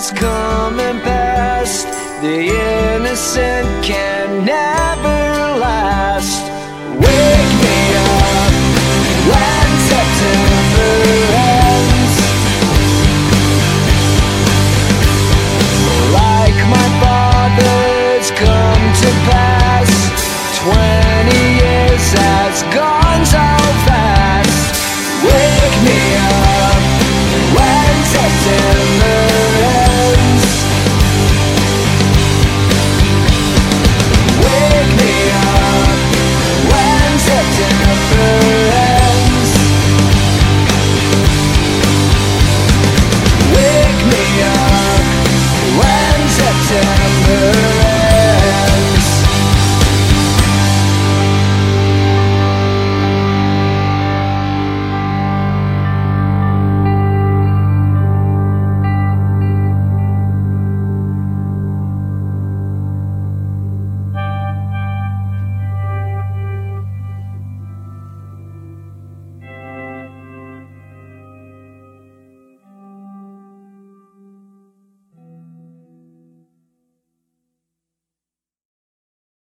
has come and passed. The innocent can never last.